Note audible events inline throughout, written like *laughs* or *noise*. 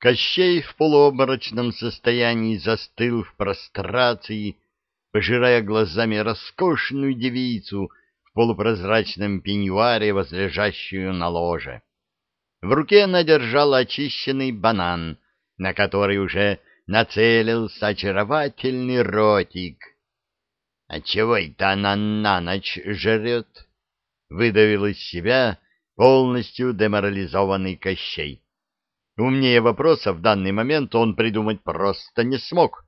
Кощей в полуобморочном состоянии застыл в прострации, пожирая глазами роскошную девицу в полупрозрачном пеньюаре, возлежащую на ложе. В руке она держала очищенный банан, на который уже нацелился очаровательный ротик. — А чего это она на ночь жрет? — выдавил из себя полностью деморализованный Кощей. Умнее вопроса в данный момент он придумать просто не смог.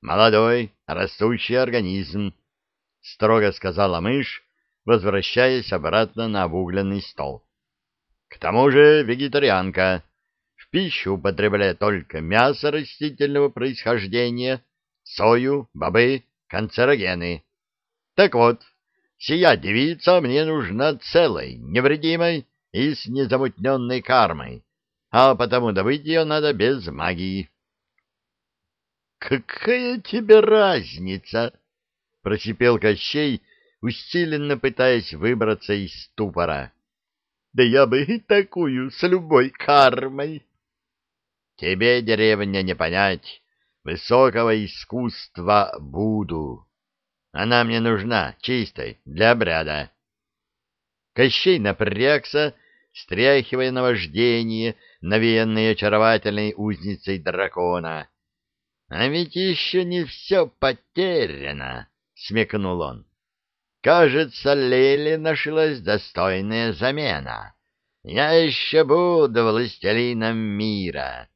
«Молодой, растущий организм», — строго сказала мышь, возвращаясь обратно на обугленный стол. «К тому же вегетарианка. В пищу употребляет только мясо растительного происхождения, сою, бобы, канцерогены. Так вот, сия девица мне нужна целой, невредимой и с незамутненной кармой, а потому добыть ее надо без магии. — Какая тебе разница? — просипел Кощей, усиленно пытаясь выбраться из ступора. — Да я бы и такую с любой кармой. — Тебе, деревня, не понять. Высокого искусства буду. Она мне нужна, чистой, для обряда. Кощей напрягся, стряхивая наваждение, навеянной очаровательной узницей дракона. — А ведь еще не все потеряно, — смекнул он. — Кажется, Леле нашлась достойная замена. Я еще буду властелином мира.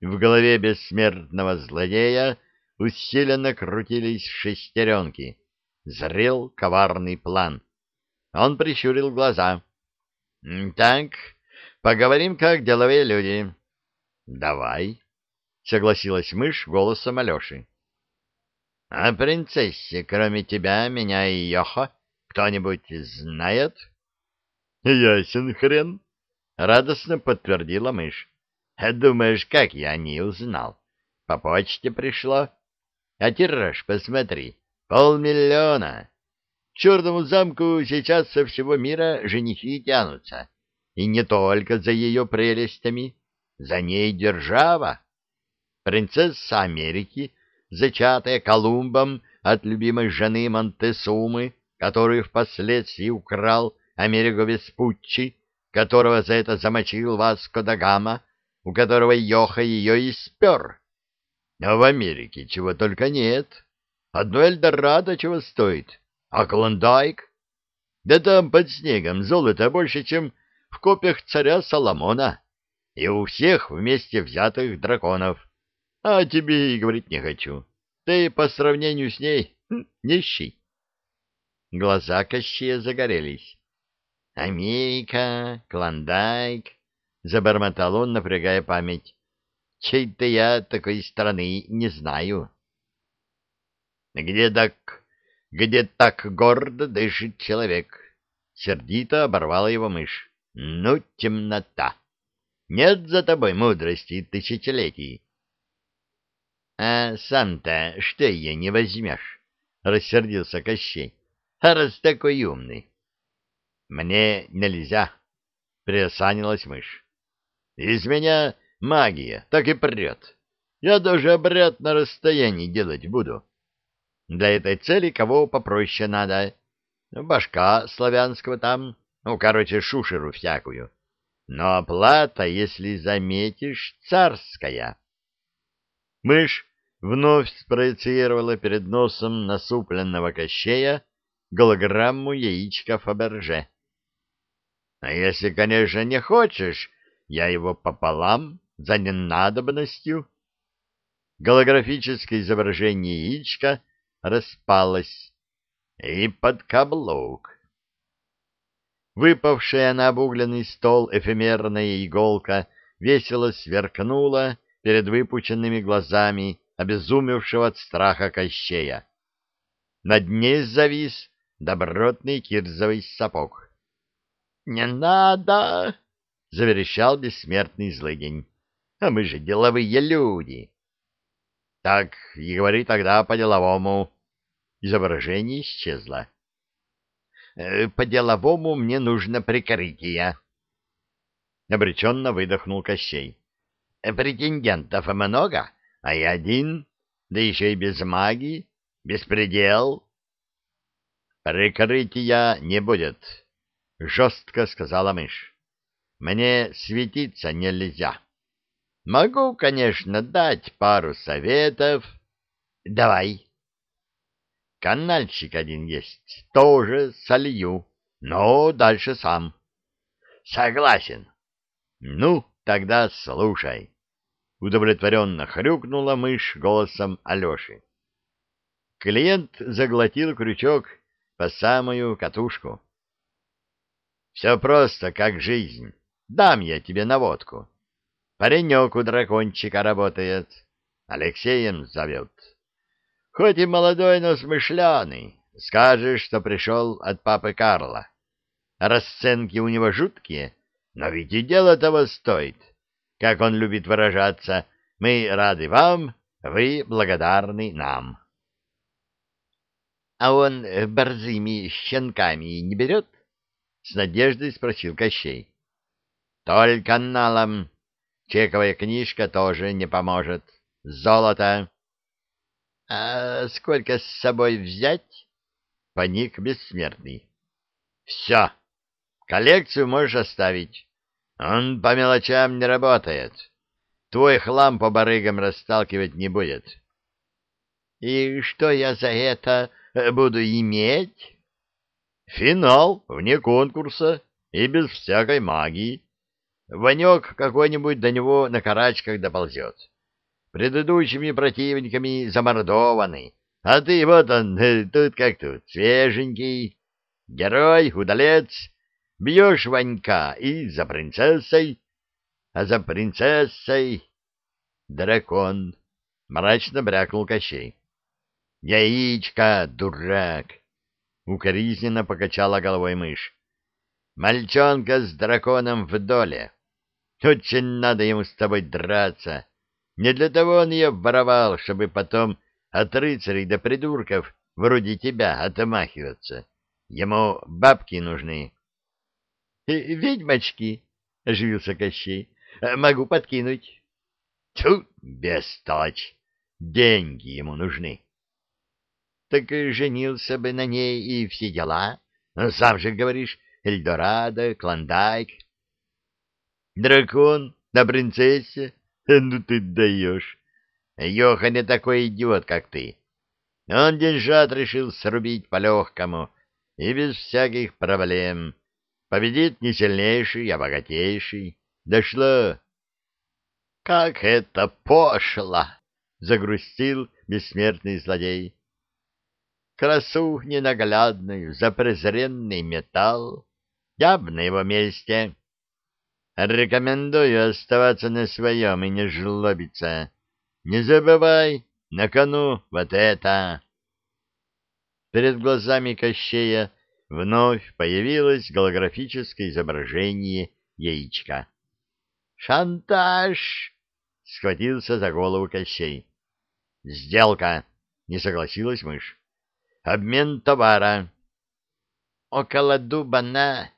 В голове бессмертного злодея усиленно крутились шестеренки. Зрел коварный план. Он прищурил глаза. — Так, Поговорим как деловые люди. — Давай, — согласилась мышь голосом Алеши. — А принцессе, кроме тебя, меня и Йоха, кто-нибудь знает? — Ясен хрен, — радостно подтвердила мышь. — Думаешь, как я не узнал? По почте пришло. А тираж, посмотри, полмиллиона. К черному замку сейчас со всего мира женихи тянутся. И не только за ее прелестями, за ней держава. Принцесса Америки, зачатая Колумбом от любимой жены Монтесумы, которую впоследствии украл Америго Веспуччи, которого за это замочил Васко да Гама, у которого Йоха ее и спер. А в Америке чего только нет. Одно Эльдорадо чего стоит, а Клондайк? Да там под снегом золото больше, чем в копиях царя Соломона и у всех вместе взятых драконов. А тебе и говорить не хочу. Ты по сравнению с ней хм, нищий. Глаза Кощея загорелись. «Америка, Клондайк», — забормотал он, напрягая память. «Чей-то я такой страны не знаю». «Где так, где так гордо дышит человек?» — сердито оборвала его мышь. Ну, темнота! Нет за тобой мудрости тысячелетий. — А сам-то что ее не возьмешь? — рассердился Кощей. — А раз такой умный. — Мне нельзя, — приосанилась мышь. — Из меня магия так и прет. Я даже обряд на расстоянии делать буду. Для этой цели кого попроще надо. Башка славянского там, ну, короче, шушеру всякую. Но оплата, если заметишь, царская. Мышь вновь спроецировала перед носом насупленного кощея голограмму яичка Фаберже. — А если, конечно, не хочешь, я его пополам за ненадобностью. Голографическое изображение яичка распалось, и под каблук Выпавшая на обугленный стол эфемерная иголка весело сверкнула перед выпученными глазами обезумевшего от страха Кощея. Над ней завис добротный кирзовый сапог. — Не надо! — заверещал бессмертный злыдень. — А мы же деловые люди. — Так и говори тогда по-деловому. Изображение исчезло. Э, по-деловому мне нужно прикрытие. Обреченно выдохнул Кощей. Претендентов много, а я один, да еще и без магии, беспредел. Прикрытия не будет, — жестко сказала мышь. Мне светиться нельзя. Могу, конечно, дать пару советов. Давай. Канальчик один есть, тоже солью, но дальше сам. Согласен. Ну, тогда слушай. Удовлетворенно хрюкнула мышь голосом Алеши. Клиент заглотил крючок по самую катушку. Все просто, как жизнь. Дам я тебе наводку. Паренек у дракончика работает. Алексеем зовет. Хоть и молодой, но смышленый. Скажешь, что пришел от папы Карла. Расценки у него жуткие, но ведь и дело того стоит. Как он любит выражаться, мы рады вам, вы благодарны нам. — А он борзыми щенками не берет? — с надеждой спросил Кощей. — Только налом. Чековая книжка тоже не поможет. Золото. — А сколько с собой взять? — поник бессмертный. — Все. Коллекцию можешь оставить. Он по мелочам не работает. Твой хлам по барыгам расталкивать не будет. — И что я за это буду иметь? — Финал вне конкурса и без всякой магии. Ванек какой-нибудь до него на карачках доползет. Предыдущими противниками замордованный, а ты вот он, тут как тут, свеженький. Герой, удалец, Бьешь Ванька и за принцессой, а за принцессой дракон, — мрачно брякнул Кощей. — Яичко, дурак! — укоризненно покачала головой мышь. — Мальчонка с драконом в доле. Очень надо ему с тобой драться. Не для того он ее воровал, чтобы потом от рыцарей до придурков вроде тебя отмахиваться. Ему бабки нужны. Э, — Ведьмочки, — оживился Кощей, — могу подкинуть. — Тьфу, бестолочь! Деньги ему нужны. — Так женился бы на ней и все дела. Ну, сам же говоришь, Эльдорадо, Клондайк. — Дракон на принцессе? *laughs* Ну ты даешь. Йоха не такой идиот, как ты. Он деньжат решил срубить по-легкому и без всяких проблем. Победит не сильнейший, а богатейший. Дошло. — Как это пошло! — загрустил бессмертный злодей. — Красу ненаглядную за презренный металл. Я б на его месте. Рекомендую оставаться на своем и не жлобиться. Не забывай, на кону вот это. Перед глазами Кощея вновь появилось голографическое изображение яичка. «Шантаж!» — схватился за голову Кощей. «Сделка!» — не согласилась мышь. «Обмен товара!» «Около дуба на...»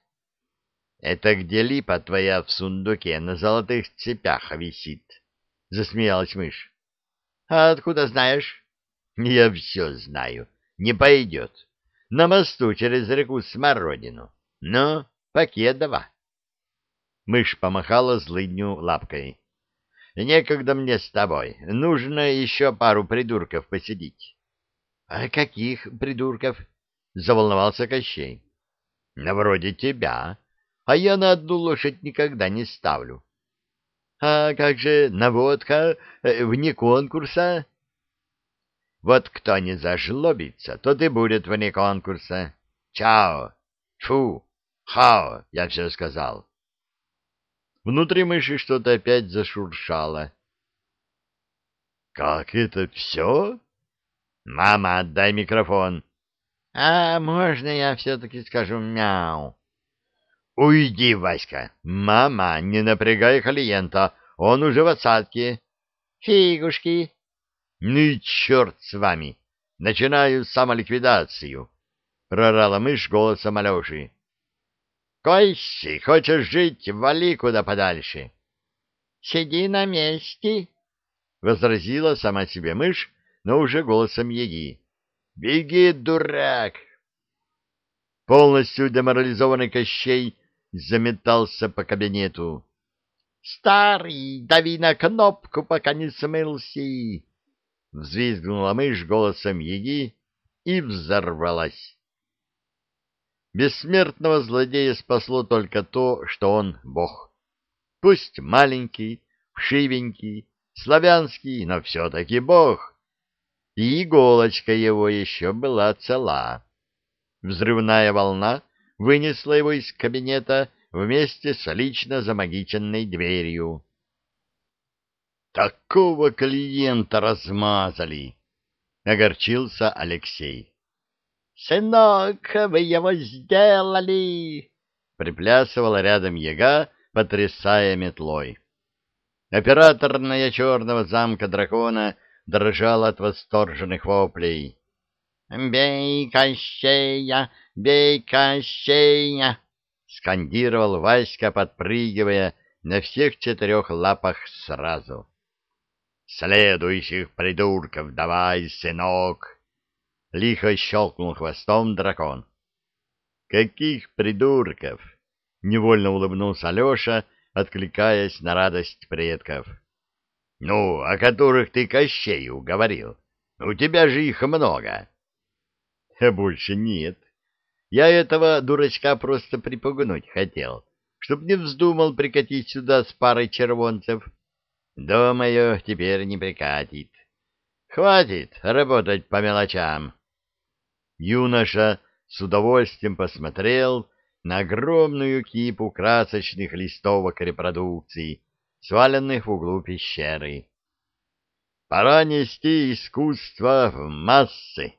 «Это где липа твоя в сундуке на золотых цепях висит?» — засмеялась мышь. «А откуда знаешь?» «Я все знаю. Не пойдет на мосту через реку Смородину. Ну, Покедова. Мышь помахала злыдню лапкой. Некогда мне с тобой. Нужно еще пару придурков посидеть. — А каких придурков? — заволновался Кощей. — На вроде тебя. А я на одну лошадь никогда не ставлю. — А как же наводка э, вне конкурса? Вот кто не зажлобится, тот и будет вне конкурса. Чао! Фу! Хао! Я все сказал. Внутри мыши что-то опять зашуршало. — Как это все? — Мама, отдай микрофон. — А можно я все-таки скажу мяу? — Уйди, Васька. Мама, не напрягай клиента, он уже в отсадке. — Фигушки. Ну и черт с вами! Начинаю самоликвидацию! — прорала мышь голосом Алеши. — Койси, хочешь жить, вали куда подальше. сиди на месте, — возразила сама себе мышь, но уже голосом Еги. — Беги, дурак! Полностью деморализованный Кощей заметался по кабинету. — Старый, дави на кнопку, пока не смылся! — взвизгнула мышь голосом Еги и взорвалась. Бессмертного злодея спасло только то, что он бог. Пусть маленький, вшивенький, славянский, но все-таки бог. И иголочка его еще была цела. Взрывная волна вынесла его из кабинета вместе с лично замагиченной дверью. «Такого клиента размазали!» — огорчился Алексей. «Сынок, вы его сделали!» — приплясывала рядом яга, потрясая метлой. Операторная черного замка дракона дрожала от восторженных воплей. «Бей Кощея! Бей Кощея!» — скандировал Васька, подпрыгивая на всех четырех лапах сразу. «Следующих придурков давай, сынок!» — лихо щелкнул хвостом дракон. «Каких придурков?» — невольно улыбнулся Алеша, откликаясь на радость предков. — Ну, о которых ты Кощею говорил. У тебя же их много. — *laughs* Больше нет. Я этого дурачка просто припугнуть хотел, чтоб не вздумал прикатить сюда с парой червонцев. Думаю, теперь не прикатит. Хватит работать по мелочам. Юноша с удовольствием посмотрел на огромную кипу красочных листовок репродукций, сваленных в углу пещеры. Пора нести искусство в массы.